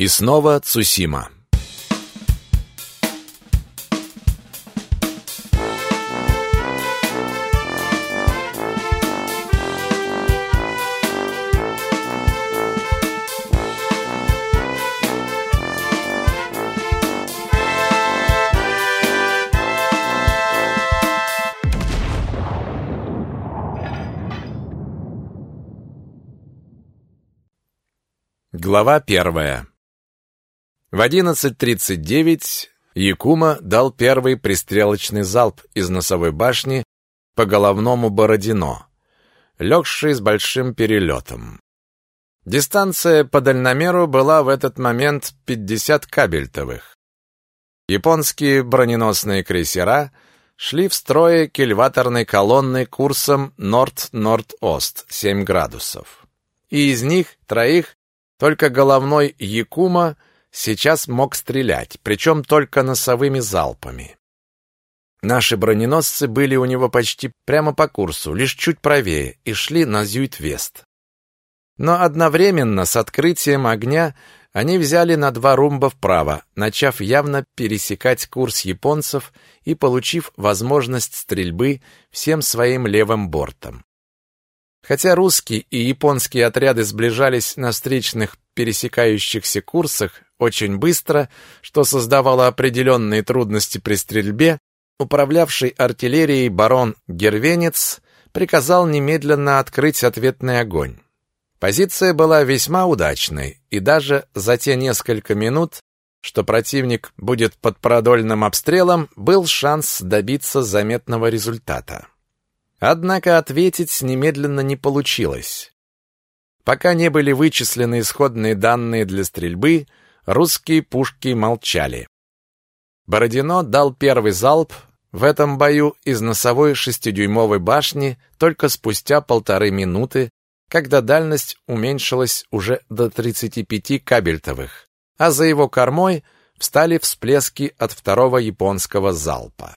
И снова Цусима. Глава первая. В 11.39 Якума дал первый пристрелочный залп из носовой башни по головному Бородино, легший с большим перелетом. Дистанция по дальномеру была в этот момент 50 кабельтовых. Японские броненосные крейсера шли в строе кильваторной колонной курсом норд-норд-ост 7 градусов. И из них троих только головной Якума сейчас мог стрелять, причем только носовыми залпами. Наши броненосцы были у него почти прямо по курсу, лишь чуть правее, и шли на Зюит-Вест. Но одновременно с открытием огня они взяли на два румба вправо, начав явно пересекать курс японцев и получив возможность стрельбы всем своим левым бортом. Хотя русские и японские отряды сближались на встречных пересекающихся курсах очень быстро, что создавало определенные трудности при стрельбе, управлявший артиллерией барон Гервенец приказал немедленно открыть ответный огонь. Позиция была весьма удачной, и даже за те несколько минут, что противник будет под продольным обстрелом, был шанс добиться заметного результата. Однако ответить немедленно не получилось. Пока не были вычислены исходные данные для стрельбы, русские пушки молчали. Бородино дал первый залп в этом бою из носовой шестидюймовой башни только спустя полторы минуты, когда дальность уменьшилась уже до 35 кабельтовых, а за его кормой встали всплески от второго японского залпа.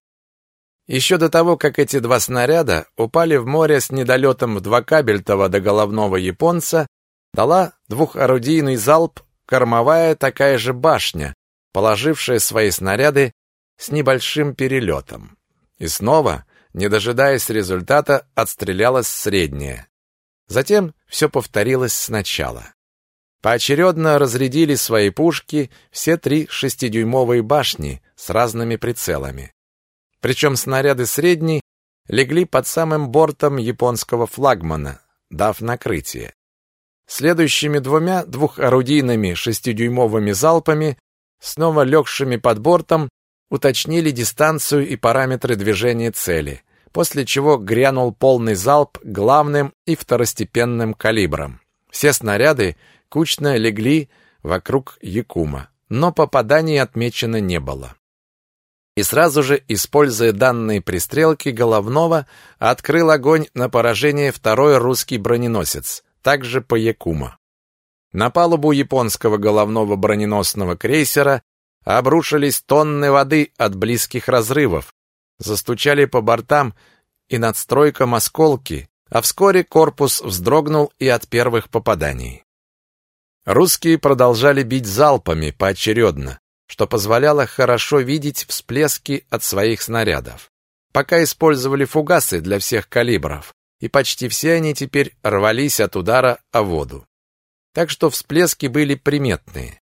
Еще до того, как эти два снаряда упали в море с недолетом в два кабельтова до головного японца, дала двухорудийный залп кормовая такая же башня, положившая свои снаряды с небольшим перелетом. И снова, не дожидаясь результата, отстрелялась средняя. Затем все повторилось сначала. Поочередно разрядили свои пушки все три шестидюймовые башни с разными прицелами. Причем снаряды средней легли под самым бортом японского флагмана, дав накрытие. Следующими двумя двухорудийными шестидюймовыми залпами, снова легшими под бортом, уточнили дистанцию и параметры движения цели, после чего грянул полный залп главным и второстепенным калибром. Все снаряды кучно легли вокруг Якума, но попаданий отмечено не было и сразу же, используя данные пристрелки головного, открыл огонь на поражение второй русский броненосец, также по Якума. На палубу японского головного броненосного крейсера обрушились тонны воды от близких разрывов, застучали по бортам и над стройком осколки, а вскоре корпус вздрогнул и от первых попаданий. Русские продолжали бить залпами поочередно, что позволяло хорошо видеть всплески от своих снарядов. Пока использовали фугасы для всех калибров, и почти все они теперь рвались от удара о воду. Так что всплески были приметные.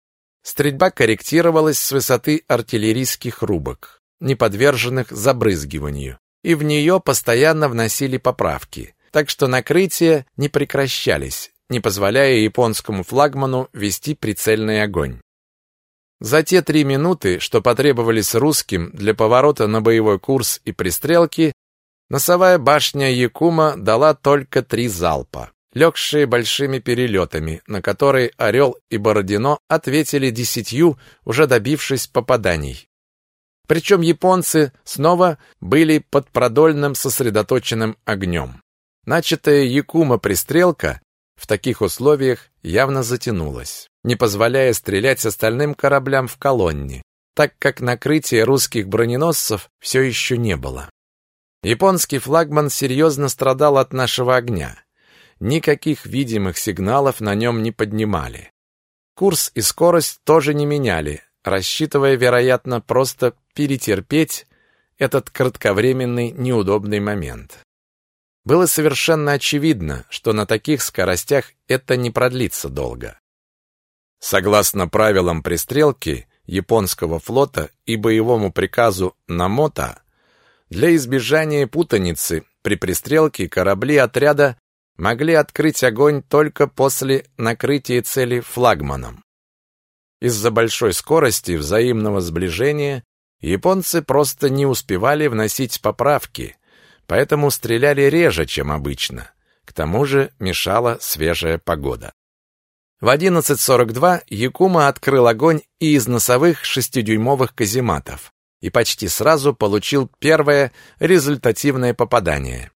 Стрельба корректировалась с высоты артиллерийских рубок, не подверженных забрызгиванию, и в нее постоянно вносили поправки, так что накрытия не прекращались, не позволяя японскому флагману вести прицельный огонь. За те три минуты, что потребовались русским для поворота на боевой курс и пристрелки, носовая башня Якума дала только три залпа, легшие большими перелетами, на которые Орел и Бородино ответили десятью, уже добившись попаданий. Причем японцы снова были под продольным сосредоточенным огнем. Начатая Якума пристрелка в таких условиях явно затянулась не позволяя стрелять остальным кораблям в колонне, так как накрытия русских броненосцев все еще не было. Японский флагман серьезно страдал от нашего огня. Никаких видимых сигналов на нем не поднимали. Курс и скорость тоже не меняли, рассчитывая, вероятно, просто перетерпеть этот кратковременный неудобный момент. Было совершенно очевидно, что на таких скоростях это не продлится долго. Согласно правилам пристрелки японского флота и боевому приказу Намота, для избежания путаницы при пристрелке корабли отряда могли открыть огонь только после накрытия цели флагманом. Из-за большой скорости взаимного сближения японцы просто не успевали вносить поправки, поэтому стреляли реже, чем обычно. К тому же мешала свежая погода. В 11.42 Якума открыл огонь и из носовых шестидюймовых казематов и почти сразу получил первое результативное попадание.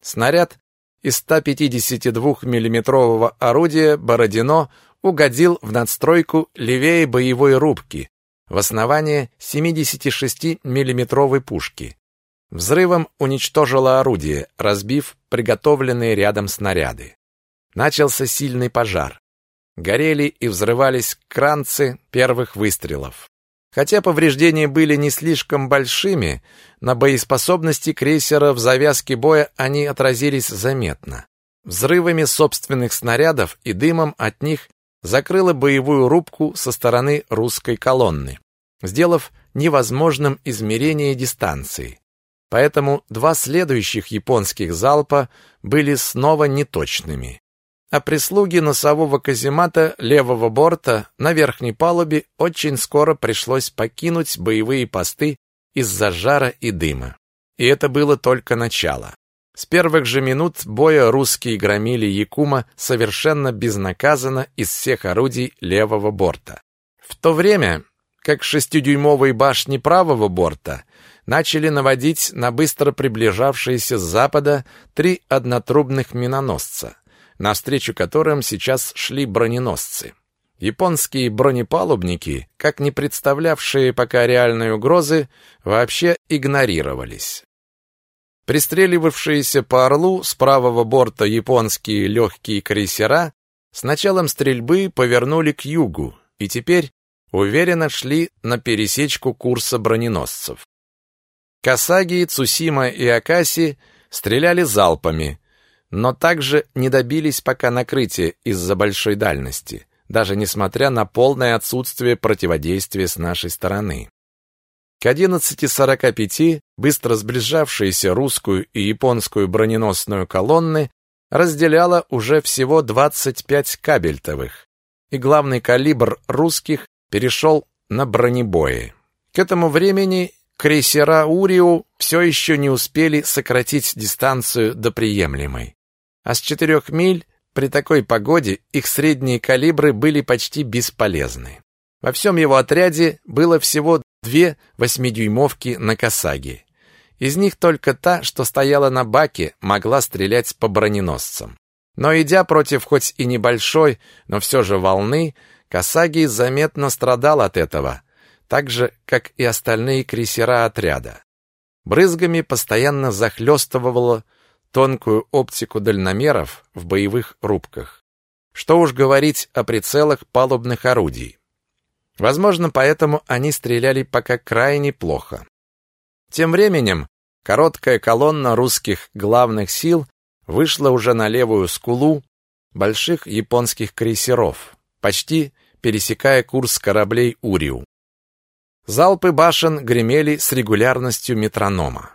Снаряд из 152 миллиметрового орудия Бородино угодил в надстройку левее боевой рубки, в основание 76 миллиметровой пушки. Взрывом уничтожило орудие, разбив приготовленные рядом снаряды. Начался сильный пожар. Горели и взрывались кранцы первых выстрелов. Хотя повреждения были не слишком большими, на боеспособности крейсера в завязке боя они отразились заметно. Взрывами собственных снарядов и дымом от них закрыла боевую рубку со стороны русской колонны, сделав невозможным измерение дистанции. Поэтому два следующих японских залпа были снова неточными а прислуги носового каземата левого борта на верхней палубе очень скоро пришлось покинуть боевые посты из-за жара и дыма. И это было только начало. С первых же минут боя русские громили Якума совершенно безнаказанно из всех орудий левого борта. В то время, как шестидюймовые башни правого борта начали наводить на быстро приближавшиеся с запада три однотрубных миноносца – навстречу которым сейчас шли броненосцы. Японские бронепалубники, как не представлявшие пока реальной угрозы, вообще игнорировались. Пристреливавшиеся по «Орлу» с правого борта японские легкие крейсера с началом стрельбы повернули к югу и теперь уверенно шли на пересечку курса броненосцев. Касаги, Цусима и Акаси стреляли залпами, но также не добились пока накрытия из-за большой дальности, даже несмотря на полное отсутствие противодействия с нашей стороны. К 11.45 быстро сближавшиеся русскую и японскую броненосную колонны разделяло уже всего 25 кабельтовых, и главный калибр русских перешел на бронебои. К этому времени крейсера Уриу все еще не успели сократить дистанцию до приемлемой а с четырех миль при такой погоде их средние калибры были почти бесполезны. Во всем его отряде было всего две восьмидюймовки на Касаги. Из них только та, что стояла на баке, могла стрелять по броненосцам. Но идя против хоть и небольшой, но все же волны, Касаги заметно страдал от этого, так же, как и остальные крейсера отряда. Брызгами постоянно захлестывало тонкую оптику дальномеров в боевых рубках. Что уж говорить о прицелах палубных орудий. Возможно, поэтому они стреляли пока крайне плохо. Тем временем короткая колонна русских главных сил вышла уже на левую скулу больших японских крейсеров, почти пересекая курс кораблей Уриу. Залпы башен гремели с регулярностью метронома.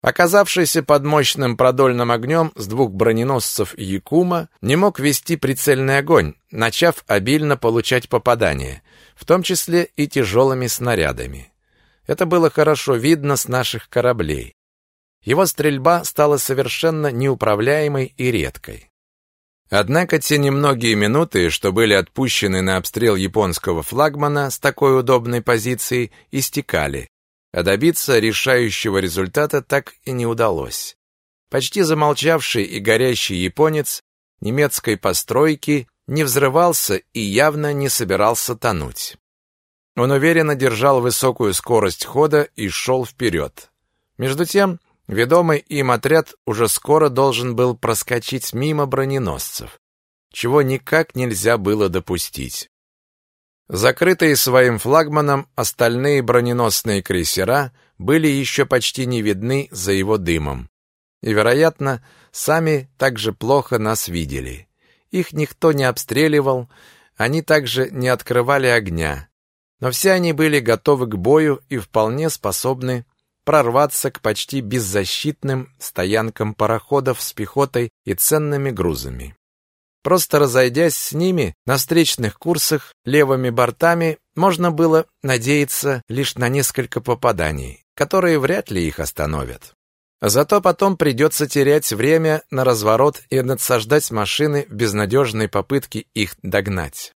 Оказавшийся под мощным продольным огнем с двух броненосцев Якума не мог вести прицельный огонь, начав обильно получать попадания, в том числе и тяжелыми снарядами. Это было хорошо видно с наших кораблей. Его стрельба стала совершенно неуправляемой и редкой. Однако те немногие минуты, что были отпущены на обстрел японского флагмана с такой удобной позиции, истекали, а добиться решающего результата так и не удалось. Почти замолчавший и горящий японец немецкой постройки не взрывался и явно не собирался тонуть. Он уверенно держал высокую скорость хода и шел вперед. Между тем, ведомый им отряд уже скоро должен был проскочить мимо броненосцев, чего никак нельзя было допустить. Закрытые своим флагманом, остальные броненосные крейсера были еще почти не видны за его дымом. И, вероятно, сами также плохо нас видели. Их никто не обстреливал, они также не открывали огня. Но все они были готовы к бою и вполне способны прорваться к почти беззащитным стоянкам пароходов с пехотой и ценными грузами. Просто разойдясь с ними на встречных курсах левыми бортами, можно было надеяться лишь на несколько попаданий, которые вряд ли их остановят. Зато потом придется терять время на разворот и надсаждать машины в безнадежной попытке их догнать.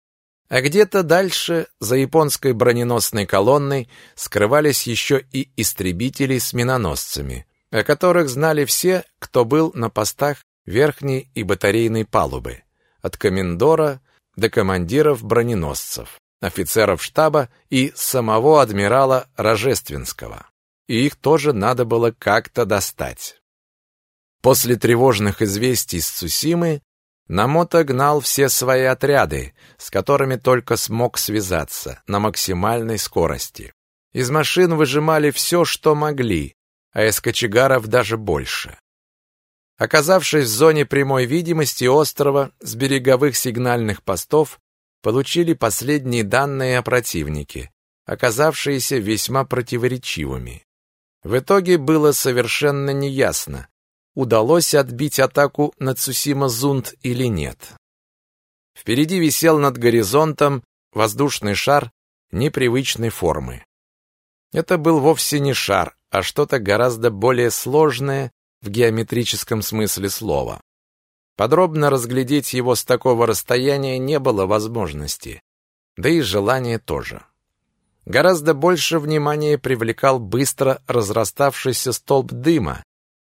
А где-то дальше, за японской броненосной колонной, скрывались еще и истребители с миноносцами, о которых знали все, кто был на постах верхней и батарейной палубы от комендора до командиров броненосцев, офицеров штаба и самого адмирала Рожественского. И их тоже надо было как-то достать. После тревожных известий с Цусимы Намото гнал все свои отряды, с которыми только смог связаться, на максимальной скорости. Из машин выжимали все, что могли, а из кочегаров даже больше. Оказавшись в зоне прямой видимости острова с береговых сигнальных постов, получили последние данные о противнике, оказавшиеся весьма противоречивыми. В итоге было совершенно неясно, удалось отбить атаку на Цусима-Зунд или нет. Впереди висел над горизонтом воздушный шар непривычной формы. Это был вовсе не шар, а что-то гораздо более сложное в геометрическом смысле слова. Подробно разглядеть его с такого расстояния не было возможности, да и желания тоже. Гораздо больше внимания привлекал быстро разраставшийся столб дыма,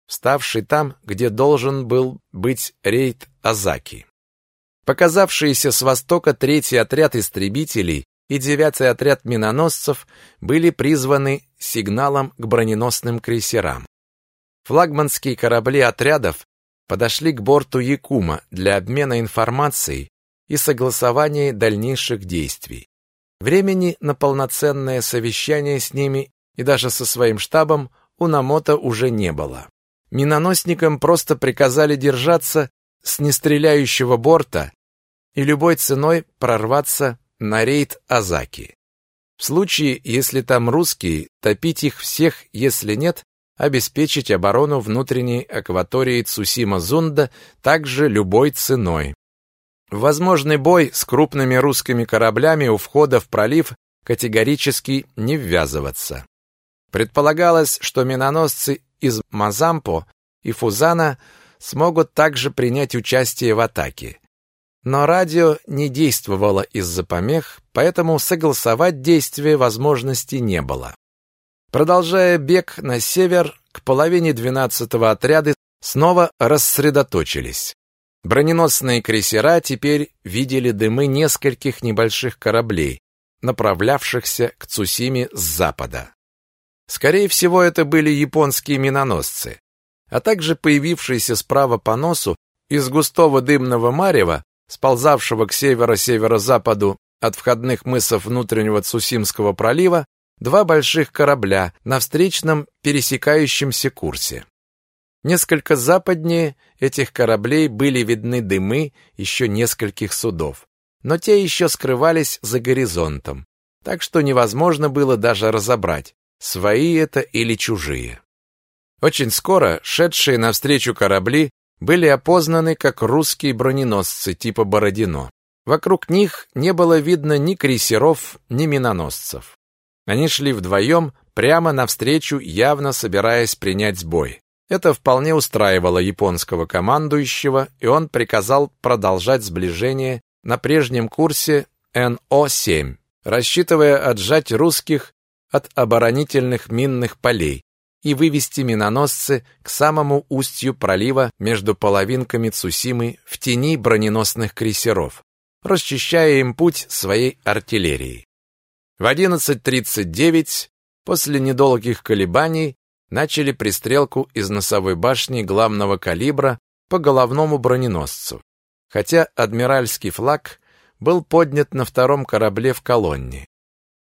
вставший там, где должен был быть рейд Азаки. Показавшиеся с востока третий отряд истребителей и девятый отряд миноносцев были призваны сигналом к броненосным крейсерам. Флагманские корабли отрядов подошли к борту Якума для обмена информацией и согласования дальнейших действий. Времени на полноценное совещание с ними и даже со своим штабом у Намото уже не было. Миноносникам просто приказали держаться с нестреляющего борта и любой ценой прорваться на рейд Азаки. В случае, если там русские, топить их всех, если нет, обеспечить оборону внутренней акватории Цусима-Зунда также любой ценой. возможный бой с крупными русскими кораблями у входа в пролив категорически не ввязываться. Предполагалось, что миноносцы из Мазампо и Фузана смогут также принять участие в атаке. Но радио не действовало из-за помех, поэтому согласовать действия возможности не было. Продолжая бег на север, к половине двенадцатого отряды снова рассредоточились. Броненосные крейсера теперь видели дымы нескольких небольших кораблей, направлявшихся к Цусиме с запада. Скорее всего, это были японские миноносцы, а также появившиеся справа по носу из густого дымного марева, сползавшего к северо-северо-западу от входных мысов внутреннего Цусимского пролива, два больших корабля на встречном пересекающемся курсе. Несколько западнее этих кораблей были видны дымы еще нескольких судов, но те еще скрывались за горизонтом, так что невозможно было даже разобрать, свои это или чужие. Очень скоро шедшие навстречу корабли были опознаны как русские броненосцы типа Бородино. Вокруг них не было видно ни крейсеров, ни миноносцев. Они шли вдвоем, прямо навстречу, явно собираясь принять бой. Это вполне устраивало японского командующего, и он приказал продолжать сближение на прежнем курсе НО-7, рассчитывая отжать русских от оборонительных минных полей и вывести миноносцы к самому устью пролива между половинками Цусимы в тени броненосных крейсеров, расчищая им путь своей артиллерией. В 11.39, после недолгих колебаний, начали пристрелку из носовой башни главного калибра по головному броненосцу. Хотя адмиральский флаг был поднят на втором корабле в колонне.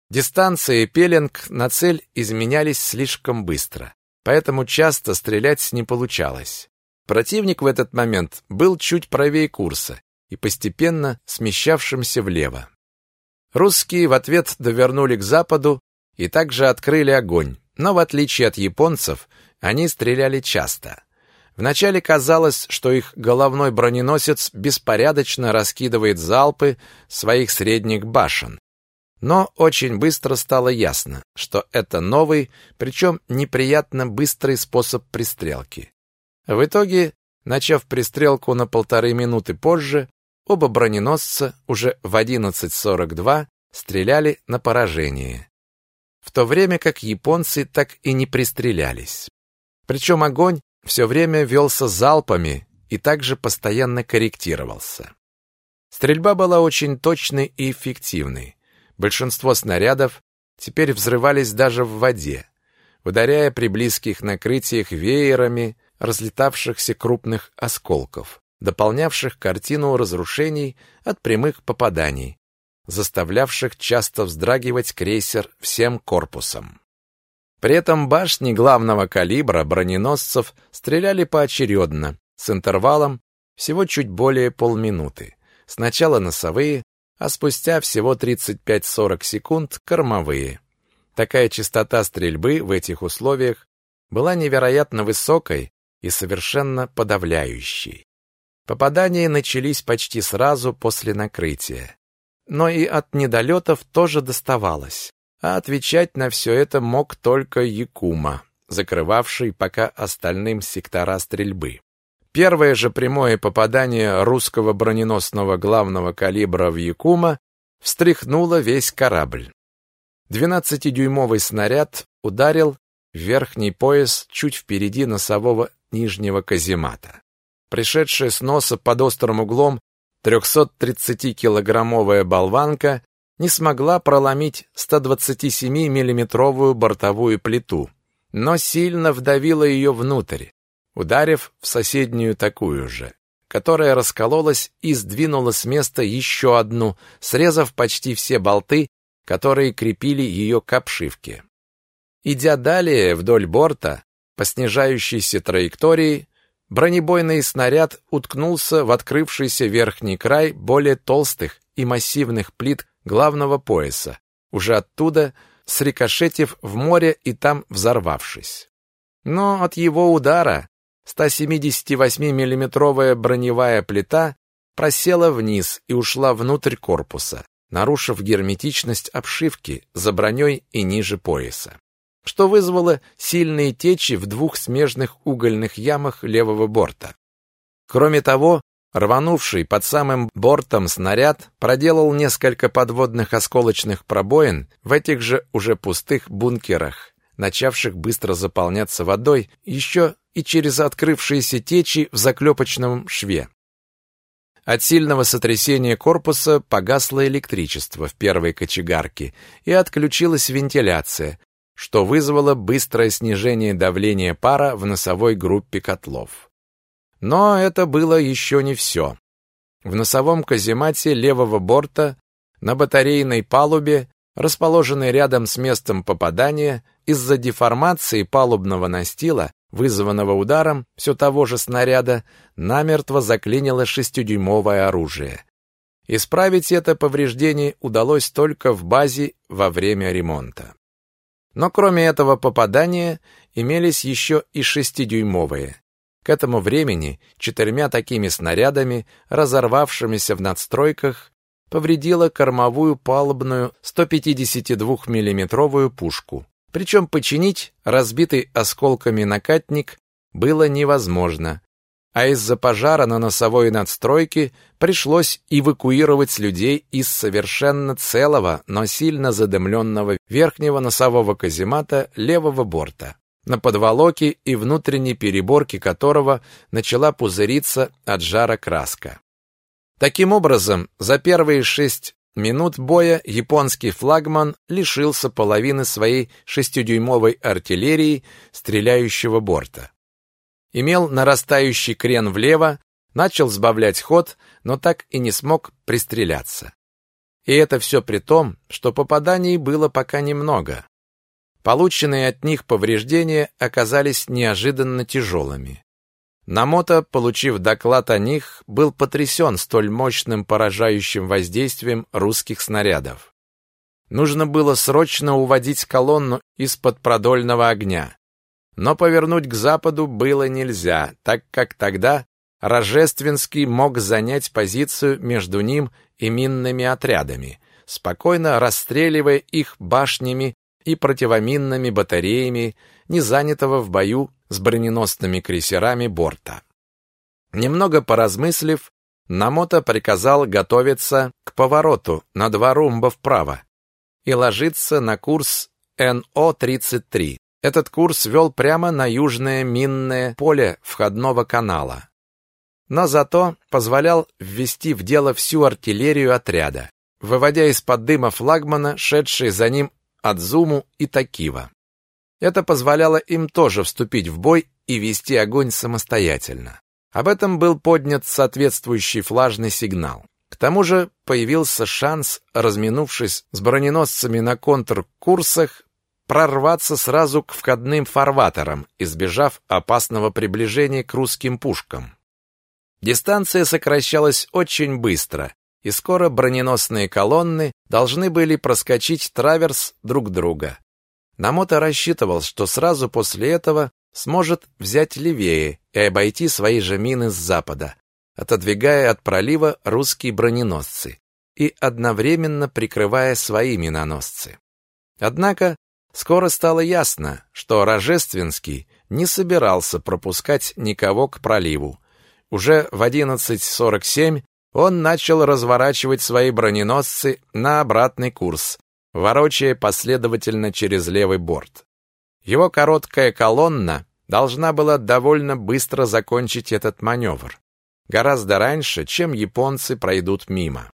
Дистанция и пеленг на цель изменялись слишком быстро, поэтому часто стрелять не получалось. Противник в этот момент был чуть правее курса и постепенно смещавшимся влево. Русские в ответ довернули к западу и также открыли огонь, но в отличие от японцев, они стреляли часто. Вначале казалось, что их головной броненосец беспорядочно раскидывает залпы своих средних башен. Но очень быстро стало ясно, что это новый, причем неприятно быстрый способ пристрелки. В итоге, начав пристрелку на полторы минуты позже, оба броненосца уже в 11.42 стреляли на поражение. В то время как японцы так и не пристрелялись. Причем огонь все время велся залпами и также постоянно корректировался. Стрельба была очень точной и эффективной. Большинство снарядов теперь взрывались даже в воде, ударяя при близких накрытиях веерами разлетавшихся крупных осколков, дополнявших картину разрушений от прямых попаданий, заставлявших часто вздрагивать крейсер всем корпусом. При этом башни главного калибра броненосцев стреляли поочередно, с интервалом всего чуть более полминуты. Сначала носовые, а спустя всего 35-40 секунд кормовые. Такая частота стрельбы в этих условиях была невероятно высокой и совершенно подавляющей. Попадания начались почти сразу после накрытия. Но и от недолетов тоже доставалось а отвечать на все это мог только Якума, закрывавший пока остальным сектора стрельбы. Первое же прямое попадание русского броненосного главного калибра в Якума встряхнуло весь корабль. Двенадцатидюймовый снаряд ударил в верхний пояс чуть впереди носового нижнего каземата. Пришедшая с носа под острым углом 330-килограммовая болванка не смогла проломить 127-миллиметровую бортовую плиту, но сильно вдавила ее внутрь, ударив в соседнюю такую же, которая раскололась и сдвинула с места еще одну, срезав почти все болты, которые крепили ее к обшивке. Идя далее вдоль борта, по снижающейся траектории, бронебойный снаряд уткнулся в открывшийся верхний край более толстых и массивных плит главного пояса, уже оттуда срикошетив в море и там взорвавшись. Но от его удара 178-миллиметровая броневая плита просела вниз и ушла внутрь корпуса, нарушив герметичность обшивки за броней и ниже пояса, что вызвало сильные течи в двух смежных угольных ямах левого борта. Кроме того, Рванувший под самым бортом снаряд проделал несколько подводных осколочных пробоин в этих же уже пустых бункерах, начавших быстро заполняться водой еще и через открывшиеся течи в заклепочном шве. От сильного сотрясения корпуса погасло электричество в первой кочегарке и отключилась вентиляция, что вызвало быстрое снижение давления пара в носовой группе котлов. Но это было еще не все. В носовом каземате левого борта на батарейной палубе, расположенной рядом с местом попадания, из-за деформации палубного настила, вызванного ударом все того же снаряда, намертво заклинило шестидюймовое оружие. Исправить это повреждение удалось только в базе во время ремонта. Но кроме этого попадания имелись еще и шестидюймовые. К этому времени четырьмя такими снарядами, разорвавшимися в надстройках, повредила кормовую палубную 152 миллиметровую пушку. Причем починить разбитый осколками накатник было невозможно, а из-за пожара на носовой надстройке пришлось эвакуировать людей из совершенно целого, но сильно задымленного верхнего носового каземата левого борта на подволоке и внутренней переборке которого начала пузыриться от жара краска. Таким образом, за первые шесть минут боя японский флагман лишился половины своей шестидюймовой артиллерии стреляющего борта. Имел нарастающий крен влево, начал сбавлять ход, но так и не смог пристреляться. И это все при том, что попаданий было пока немного. Полученные от них повреждения оказались неожиданно тяжелыми. Намото, получив доклад о них, был потрясен столь мощным поражающим воздействием русских снарядов. Нужно было срочно уводить колонну из-под продольного огня. Но повернуть к западу было нельзя, так как тогда Рожественский мог занять позицию между ним и минными отрядами, спокойно расстреливая их башнями и противоминными батареями, не занятого в бою с броненосными крейсерами борта. Немного поразмыслив, Намото приказал готовиться к повороту на два румба вправо и ложиться на курс НО-33. Этот курс вел прямо на южное минное поле входного канала, но зато позволял ввести в дело всю артиллерию отряда, выводя из-под дыма флагмана, шедшие за ним Адзуму и Такива. Это позволяло им тоже вступить в бой и вести огонь самостоятельно. Об этом был поднят соответствующий флажный сигнал. К тому же появился шанс, разминувшись с броненосцами на контркурсах, прорваться сразу к входным фарватерам, избежав опасного приближения к русским пушкам. Дистанция сокращалась очень быстро, и скоро броненосные колонны должны были проскочить траверс друг друга. Намото рассчитывал, что сразу после этого сможет взять левее и обойти свои же мины с запада, отодвигая от пролива русские броненосцы и одновременно прикрывая свои миноносцы. Однако скоро стало ясно, что Рожественский не собирался пропускать никого к проливу. Уже в 11.47 он начал разворачивать свои броненосцы на обратный курс, ворочая последовательно через левый борт. Его короткая колонна должна была довольно быстро закончить этот маневр, гораздо раньше, чем японцы пройдут мимо.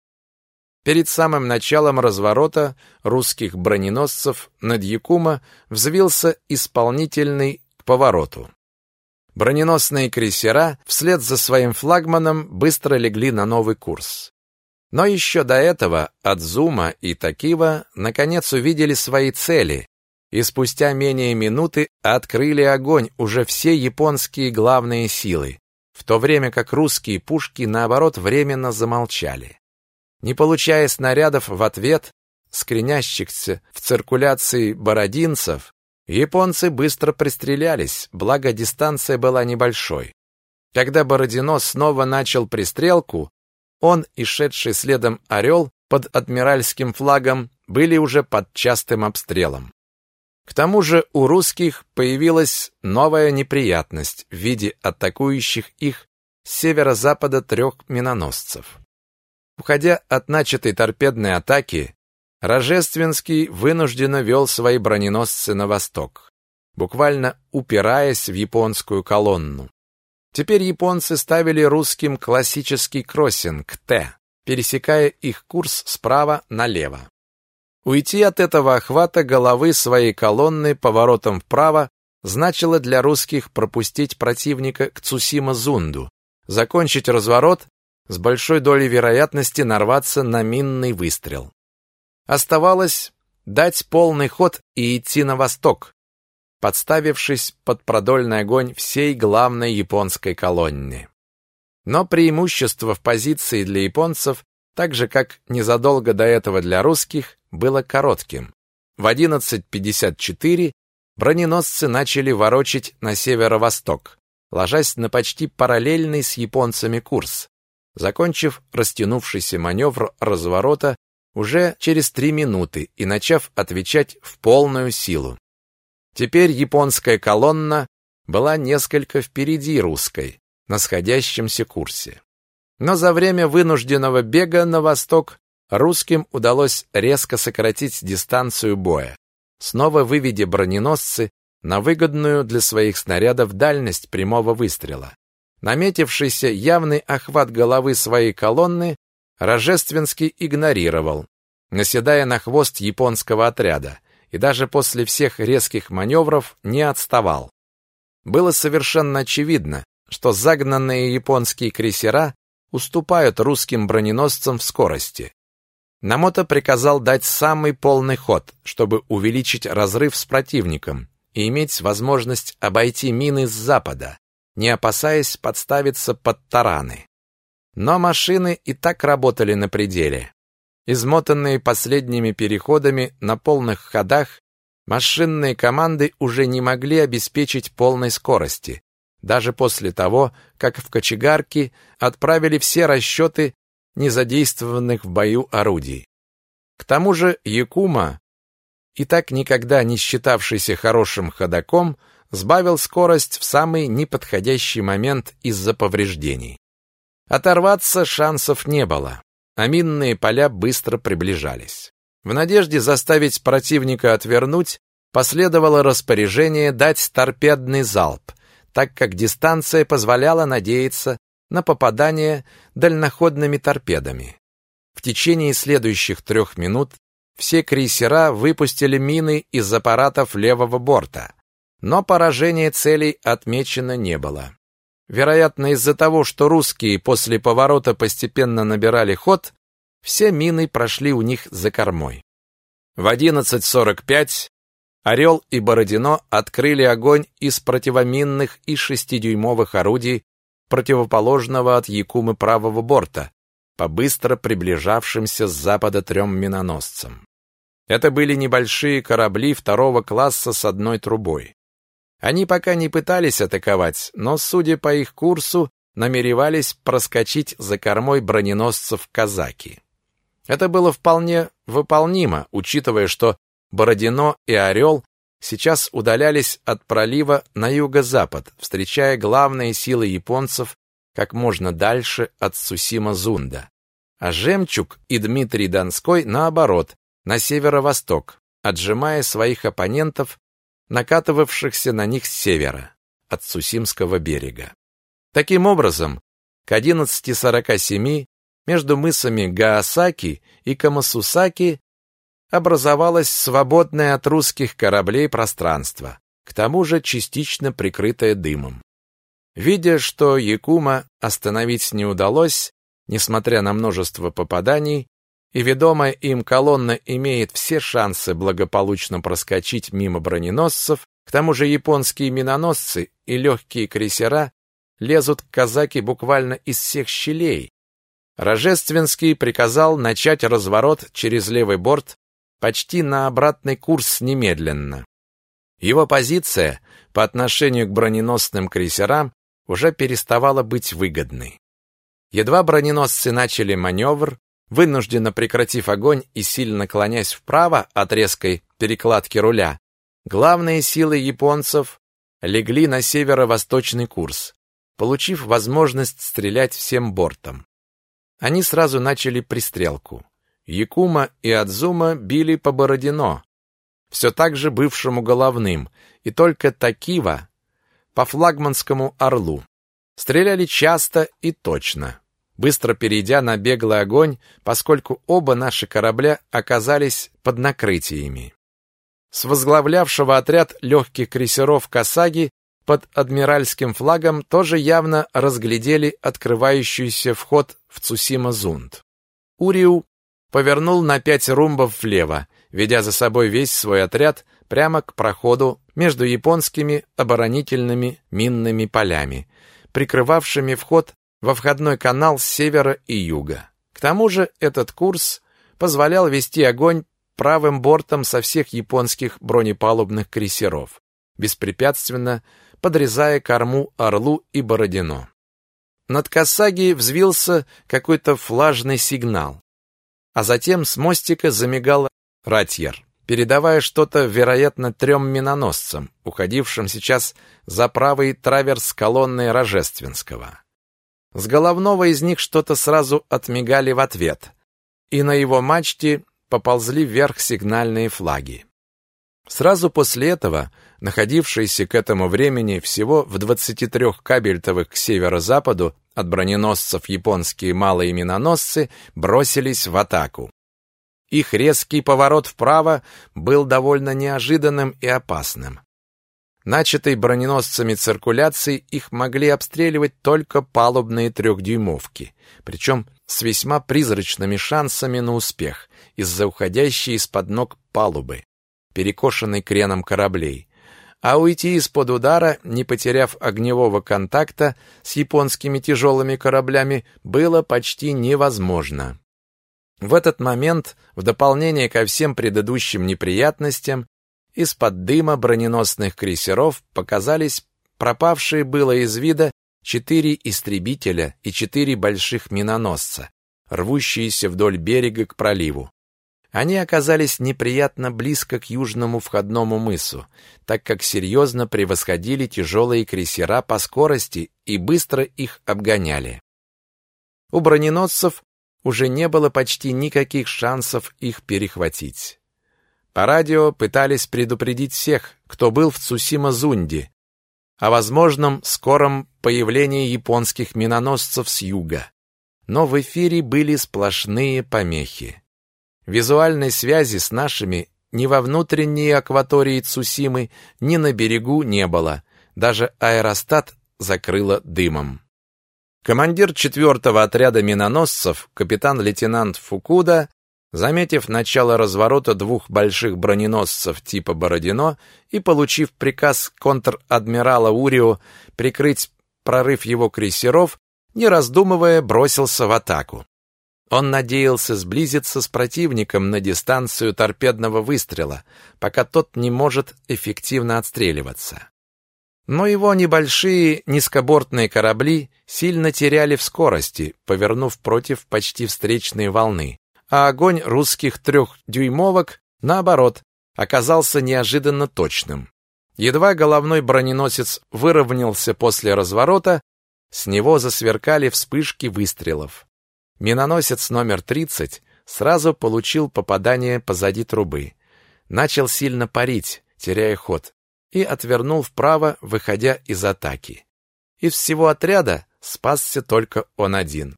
Перед самым началом разворота русских броненосцев над Якума взвился исполнительный к повороту. Броненосные крейсера вслед за своим флагманом быстро легли на новый курс. Но еще до этого Адзума и Такива наконец увидели свои цели и спустя менее минуты открыли огонь уже все японские главные силы, в то время как русские пушки, наоборот, временно замолчали. Не получая снарядов в ответ, скренящихся в циркуляции бородинцев, японцы быстро пристрелялись, благо дистанция была небольшой. Когда Бородино снова начал пристрелку, он и шедший следом «Орел» под адмиральским флагом были уже под частым обстрелом. К тому же у русских появилась новая неприятность в виде атакующих их с северо-запада трех миноносцев. Уходя от начатой торпедной атаки, Рожественский вынужденно вел свои броненосцы на восток, буквально упираясь в японскую колонну. Теперь японцы ставили русским классический кроссинг Т, пересекая их курс справа налево. Уйти от этого охвата головы своей колонны поворотом вправо значило для русских пропустить противника к Цусима-Зунду, закончить разворот с большой долей вероятности нарваться на минный выстрел. Оставалось дать полный ход и идти на восток, подставившись под продольный огонь всей главной японской колонны. Но преимущество в позиции для японцев, так же как незадолго до этого для русских, было коротким. В 11.54 броненосцы начали ворочить на северо-восток, ложась на почти параллельный с японцами курс, закончив растянувшийся маневр разворота уже через три минуты и начав отвечать в полную силу. Теперь японская колонна была несколько впереди русской, на сходящемся курсе. Но за время вынужденного бега на восток русским удалось резко сократить дистанцию боя, снова выведя броненосцы на выгодную для своих снарядов дальность прямого выстрела. Наметившийся явный охват головы своей колонны Рожественский игнорировал, наседая на хвост японского отряда, и даже после всех резких маневров не отставал. Было совершенно очевидно, что загнанные японские крейсера уступают русским броненосцам в скорости. Намото приказал дать самый полный ход, чтобы увеличить разрыв с противником и иметь возможность обойти мины с запада, не опасаясь подставиться под тараны. Но машины и так работали на пределе. Измотанные последними переходами на полных ходах, машинные команды уже не могли обеспечить полной скорости, даже после того, как в кочегарки отправили все расчеты незадействованных в бою орудий. К тому же Якума, и так никогда не считавшийся хорошим ходаком, сбавил скорость в самый неподходящий момент из-за повреждений. Оторваться шансов не было, а минные поля быстро приближались. В надежде заставить противника отвернуть, последовало распоряжение дать торпедный залп, так как дистанция позволяла надеяться на попадание дальноходными торпедами. В течение следующих трех минут все крейсера выпустили мины из аппаратов левого борта, но поражения целей отмечено не было. Вероятно, из-за того, что русские после поворота постепенно набирали ход, все мины прошли у них за кормой. В 11.45 «Орел» и «Бородино» открыли огонь из противоминных и шестидюймовых орудий противоположного от Якумы правого борта, по быстро приближавшимся с запада трем миноносцам. Это были небольшие корабли второго класса с одной трубой. Они пока не пытались атаковать, но, судя по их курсу, намеревались проскочить за кормой броненосцев казаки. Это было вполне выполнимо, учитывая, что Бородино и Орел сейчас удалялись от пролива на юго-запад, встречая главные силы японцев как можно дальше от Сусима-Зунда. А Жемчуг и Дмитрий Донской, наоборот, на северо-восток, отжимая своих оппонентов, накатывавшихся на них с севера, от Сусимского берега. Таким образом, к 11.47 между мысами Гаосаки и Камасусаки образовалось свободное от русских кораблей пространство, к тому же частично прикрытое дымом. Видя, что Якума остановить не удалось, несмотря на множество попаданий, и ведомая им колонна имеет все шансы благополучно проскочить мимо броненосцев, к тому же японские миноносцы и легкие крейсера лезут к казаки буквально из всех щелей. Рожественский приказал начать разворот через левый борт почти на обратный курс немедленно. Его позиция по отношению к броненосным крейсерам уже переставала быть выгодной. Едва броненосцы начали маневр, вынужденно прекратив огонь и сильно клонясь вправо от резкой перекладки руля, главные силы японцев легли на северо-восточный курс, получив возможность стрелять всем бортом. Они сразу начали пристрелку. Якума и Адзума били по Бородино, все так же бывшему головным, и только Такива по флагманскому орлу. Стреляли часто и точно, быстро перейдя на беглый огонь, поскольку оба наши корабля оказались под накрытиями. С возглавлявшего отряд легких крейсеров Касаги под адмиральским флагом тоже явно разглядели открывающийся вход в Цусима-Зунд. Уриу повернул на пять румбов влево, ведя за собой весь свой отряд прямо к проходу между японскими оборонительными минными полями, прикрывавшими вход во входной канал с севера и юга. К тому же этот курс позволял вести огонь правым бортом со всех японских бронепалубных крейсеров, беспрепятственно подрезая корму Орлу и Бородино. Над Касаги взвился какой-то флажный сигнал а затем с мостика замигал ратьер, передавая что-то, вероятно, трем миноносцам, уходившим сейчас за правый траверс колонны Рожественского. С головного из них что-то сразу отмигали в ответ, и на его мачте поползли вверх сигнальные флаги. Сразу после этого находившиеся к этому времени всего в 23 кабельтовых к северо-западу от броненосцев японские малые миноносцы бросились в атаку. Их резкий поворот вправо был довольно неожиданным и опасным. Начатой броненосцами циркуляции их могли обстреливать только палубные трехдюймовки, причем с весьма призрачными шансами на успех из-за уходящей из-под ног палубы, перекошенной креном кораблей. А уйти из-под удара, не потеряв огневого контакта с японскими тяжелыми кораблями, было почти невозможно. В этот момент, в дополнение ко всем предыдущим неприятностям, из-под дыма броненосных крейсеров показались пропавшие было из вида четыре истребителя и четыре больших миноносца, рвущиеся вдоль берега к проливу. Они оказались неприятно близко к южному входному мысу, так как серьезно превосходили тяжелые крейсера по скорости и быстро их обгоняли. У броненосцев уже не было почти никаких шансов их перехватить. По радио пытались предупредить всех, кто был в Цусима-Зунди, о возможном скором появлении японских миноносцев с юга. Но в эфире были сплошные помехи. Визуальной связи с нашими ни во внутренней акватории Цусимы, ни на берегу не было. Даже аэростат закрыло дымом. Командир четвертого отряда миноносцев, капитан-лейтенант Фукуда, Заметив начало разворота двух больших броненосцев типа Бородино и получив приказ контр-адмирала Урио прикрыть прорыв его крейсеров, не раздумывая, бросился в атаку. Он надеялся сблизиться с противником на дистанцию торпедного выстрела, пока тот не может эффективно отстреливаться. Но его небольшие низкобортные корабли сильно теряли в скорости, повернув против почти встречной волны, а огонь русских трехдюймовок, наоборот, оказался неожиданно точным. Едва головной броненосец выровнялся после разворота, с него засверкали вспышки выстрелов. Миноносец номер 30 сразу получил попадание позади трубы. Начал сильно парить, теряя ход, и отвернул вправо, выходя из атаки. Из всего отряда спасся только он один.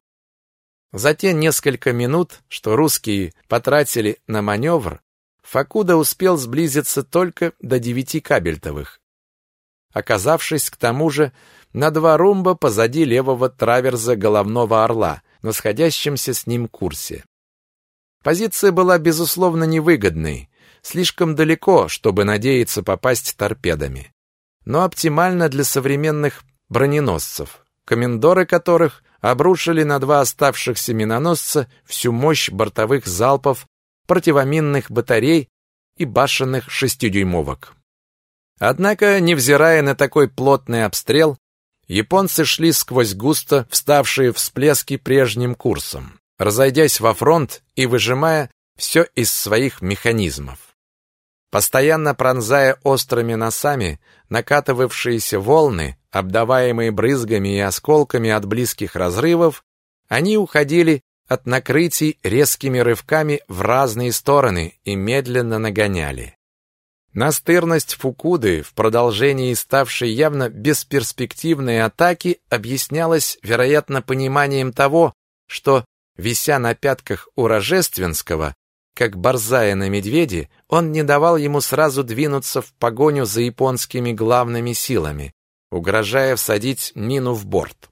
За те несколько минут, что русские потратили на маневр, Факуда успел сблизиться только до девяти кабельтовых, оказавшись к тому же на два румба позади левого траверза головного орла на сходящемся с ним курсе. Позиция была, безусловно, невыгодной, слишком далеко, чтобы надеяться попасть торпедами, но оптимально для современных броненосцев, комендоры которых обрушили на два оставшихся миноносца всю мощь бортовых залпов противоминных батарей и башенных шестидюймовок. Однако, невзирая на такой плотный обстрел, японцы шли сквозь густо вставшие всплески прежним курсом, разойдясь во фронт и выжимая все из своих механизмов. Постоянно пронзая острыми носами накатывавшиеся волны, обдаваемые брызгами и осколками от близких разрывов, они уходили от накрытий резкими рывками в разные стороны и медленно нагоняли. Настырность Фукуды в продолжении ставшей явно бесперспективной атаки объяснялась, вероятно, пониманием того, что, вися на пятках у Рожественского, как борзая на медведе, он не давал ему сразу двинуться в погоню за японскими главными силами, угрожая всадить мину в борт.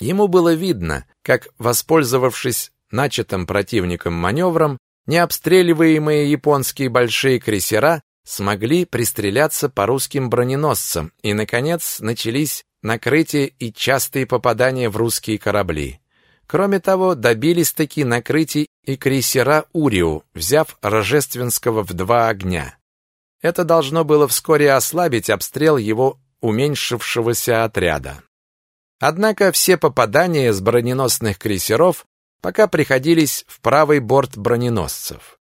Ему было видно, как, воспользовавшись начатым противником маневром, необстреливаемые японские большие крейсера смогли пристреляться по русским броненосцам, и, наконец, начались накрытие и частые попадания в русские корабли. Кроме того, добились-таки накрытий и крейсера Уриу, взяв Рожественского в два огня. Это должно было вскоре ослабить обстрел его уменьшившегося отряда. Однако все попадания с броненосных крейсеров пока приходились в правый борт броненосцев.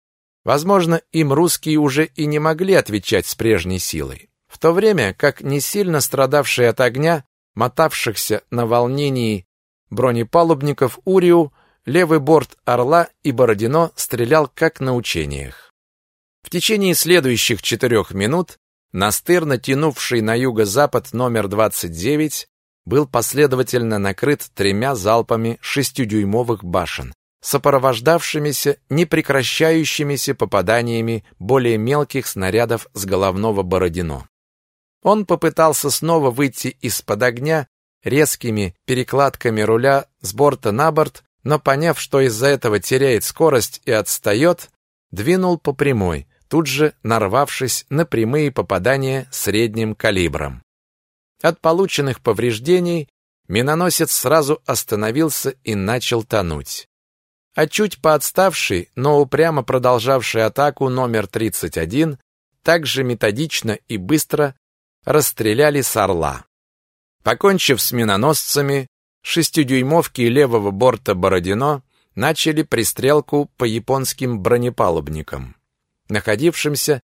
Возможно, им русские уже и не могли отвечать с прежней силой. В то время как не сильно страдавшие от огня, мотавшихся на волнении бронепалубников Уриу, левый борт Орла и Бородино стрелял как на учениях. В течение следующих четырех минут настырно тянувший на юго-запад номер 29 был последовательно накрыт тремя залпами шестидюймовых башен, сопровождавшимися непрекращающимися попаданиями более мелких снарядов с головного Бородино. Он попытался снова выйти из-под огня резкими перекладками руля с борта на борт, но поняв, что из-за этого теряет скорость и отстает, двинул по прямой, тут же нарвавшись на прямые попадания средним калибром. От полученных повреждений миноносец сразу остановился и начал тонуть. А чуть поотставший, но упрямо продолжавший атаку номер 31 также методично и быстро расстреляли с «Орла». Покончив с миноносцами, шестидюймовки левого борта Бородино начали пристрелку по японским бронепалубникам, находившимся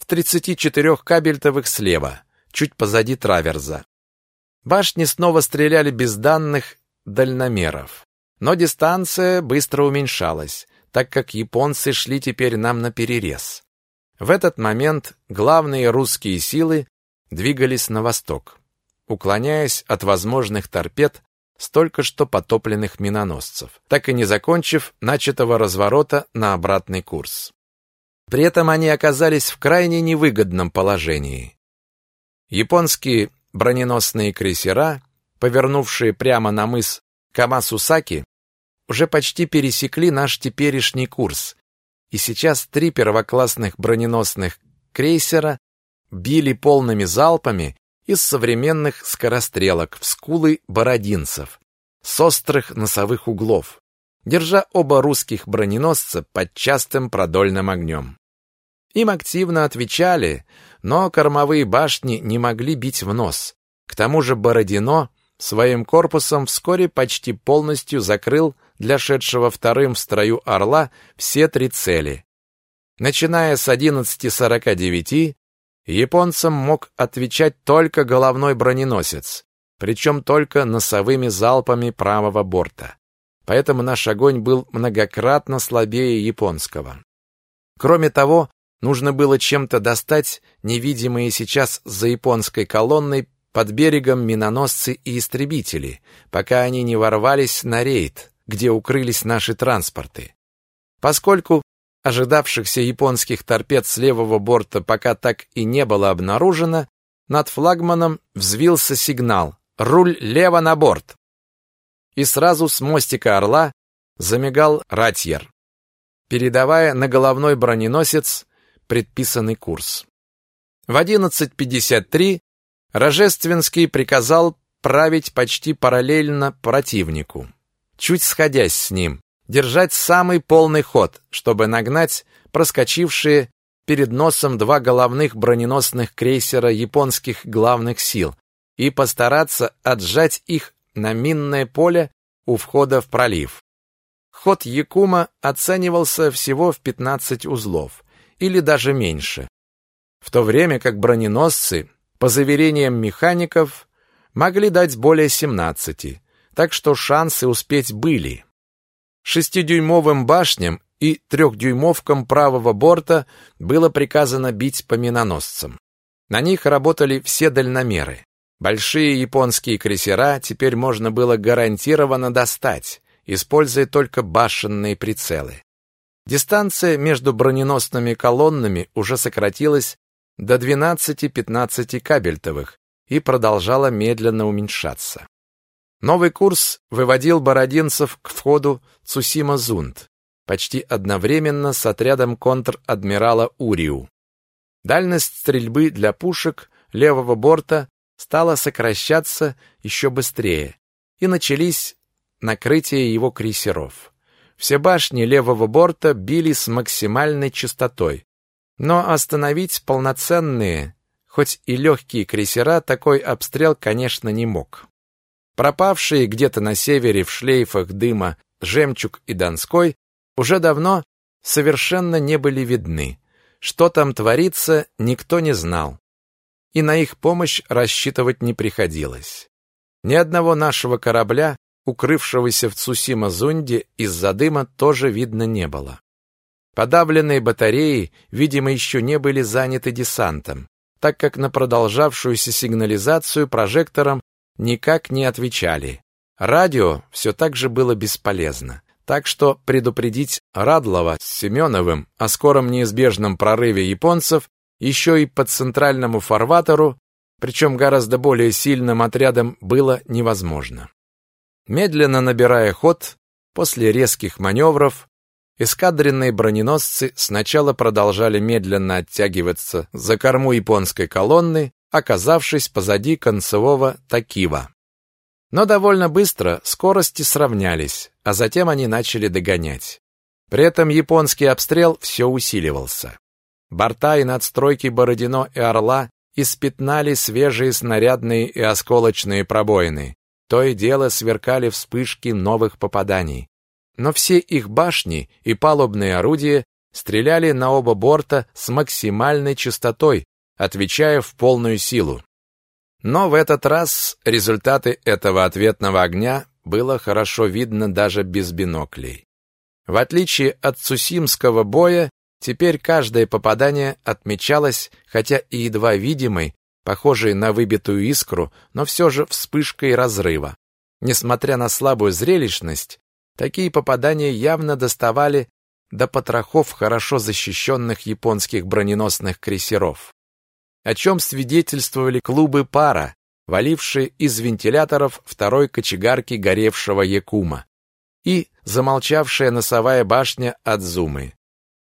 в 34 кабельтовых слева, чуть позади траверза. Башни снова стреляли без данных дальномеров. Но дистанция быстро уменьшалась, так как японцы шли теперь нам на перерез. В этот момент главные русские силы двигались на восток, уклоняясь от возможных торпед с только что потопленных миноносцев, так и не закончив начатого разворота на обратный курс. При этом они оказались в крайне невыгодном положении. Японские броненосные крейсера, повернувшие прямо на мыс Камасусаки, уже почти пересекли наш теперешний курс, и сейчас три первоклассных броненосных крейсера били полными залпами из современных скорострелок в скулы бородинцев с острых носовых углов, держа оба русских броненосца под частым продольным огнем. Им активно отвечали, но кормовые башни не могли бить в нос. К тому же Бородино своим корпусом вскоре почти полностью закрыл для шедшего вторым в строю «Орла» все три цели. Начиная с 11.49, японцам мог отвечать только головной броненосец, причем только носовыми залпами правого борта. Поэтому наш огонь был многократно слабее японского. Кроме того, нужно было чем-то достать невидимые сейчас за японской колонной под берегом миноносцы и истребители, пока они не ворвались на рейд, где укрылись наши транспорты. Поскольку ожидавшихся японских торпед с левого борта пока так и не было обнаружено, над флагманом взвился сигнал «Руль лево на борт!» И сразу с мостика «Орла» замигал ратьер, передавая на головной броненосец предписанный курс. В 11.53 Рожественский приказал править почти параллельно противнику, чуть сходясь с ним, держать самый полный ход, чтобы нагнать проскочившие перед носом два головных броненосных крейсера японских главных сил и постараться отжать их на минное поле у входа в пролив. Ход Якума оценивался всего в 15 узлов, или даже меньше, в то время как броненосцы, по заверениям механиков, могли дать более 17, так что шансы успеть были. Шестидюймовым башням и трехдюймовкам правого борта было приказано бить по миноносцам. На них работали все дальномеры. Большие японские крейсера теперь можно было гарантированно достать, используя только башенные прицелы. Дистанция между броненосными колоннами уже сократилась до 12-15 кабельтовых и продолжала медленно уменьшаться. Новый курс выводил бородинцев к входу Цусима-Зунд почти одновременно с отрядом контр-адмирала Уриу. Дальность стрельбы для пушек левого борта стала сокращаться еще быстрее, и начались накрытия его крейсеров. Все башни левого борта били с максимальной частотой, но остановить полноценные, хоть и легкие крейсера такой обстрел, конечно, не мог. Пропавшие где-то на севере в шлейфах дыма Жемчуг и Донской уже давно совершенно не были видны. Что там творится, никто не знал. И на их помощь рассчитывать не приходилось. Ни одного нашего корабля, укрывшегося в Цусима-Зунде, из-за дыма тоже видно не было. Подавленные батареи, видимо, еще не были заняты десантом, так как на продолжавшуюся сигнализацию прожектором никак не отвечали. Радио все так же было бесполезно. Так что предупредить Радлова с Семеновым о скором неизбежном прорыве японцев еще и по центральному фарватеру причем гораздо более сильным отрядом, было невозможно. Медленно набирая ход, после резких маневров, эскадренные броненосцы сначала продолжали медленно оттягиваться за корму японской колонны, оказавшись позади концевого Такива. Но довольно быстро скорости сравнялись, а затем они начали догонять. При этом японский обстрел все усиливался. Борта и надстройки Бородино и Орла испятнали свежие снарядные и осколочные пробоины. То и дело сверкали вспышки новых попаданий. Но все их башни и палубные орудия стреляли на оба борта с максимальной частотой, отвечая в полную силу. Но в этот раз результаты этого ответного огня было хорошо видно даже без биноклей. В отличие от Цусимского боя, теперь каждое попадание отмечалось, хотя и едва видимой, похожей на выбитую искру, но все же вспышкой разрыва. Несмотря на слабую зрелищность, такие попадания явно доставали до потрохов хорошо защищенных японских броненосных крейсеров о чем свидетельствовали клубы пара, валившие из вентиляторов второй кочегарки горевшего Якума, и замолчавшая носовая башня от Зумы.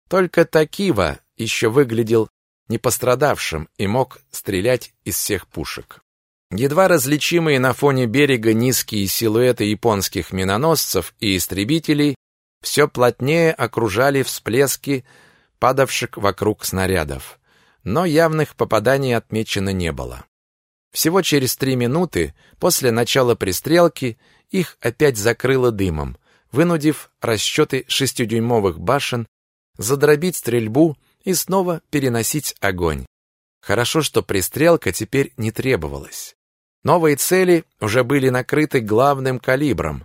Только Такива еще выглядел непострадавшим и мог стрелять из всех пушек. Едва различимые на фоне берега низкие силуэты японских миноносцев и истребителей все плотнее окружали всплески падавших вокруг снарядов но явных попаданий отмечено не было. Всего через три минуты после начала пристрелки их опять закрыло дымом, вынудив расчеты шестидюймовых башен задробить стрельбу и снова переносить огонь. Хорошо, что пристрелка теперь не требовалась. Новые цели уже были накрыты главным калибром,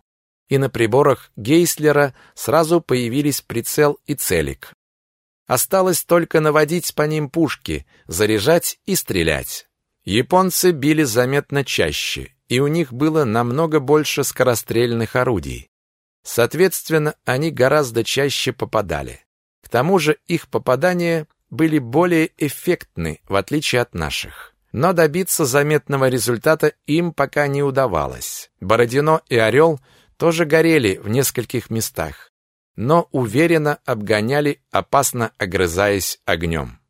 и на приборах Гейслера сразу появились прицел и целик. Осталось только наводить по ним пушки, заряжать и стрелять. Японцы били заметно чаще, и у них было намного больше скорострельных орудий. Соответственно, они гораздо чаще попадали. К тому же их попадания были более эффектны, в отличие от наших. Но добиться заметного результата им пока не удавалось. Бородино и Орел тоже горели в нескольких местах но уверенно обгоняли, опасно огрызаясь огнем.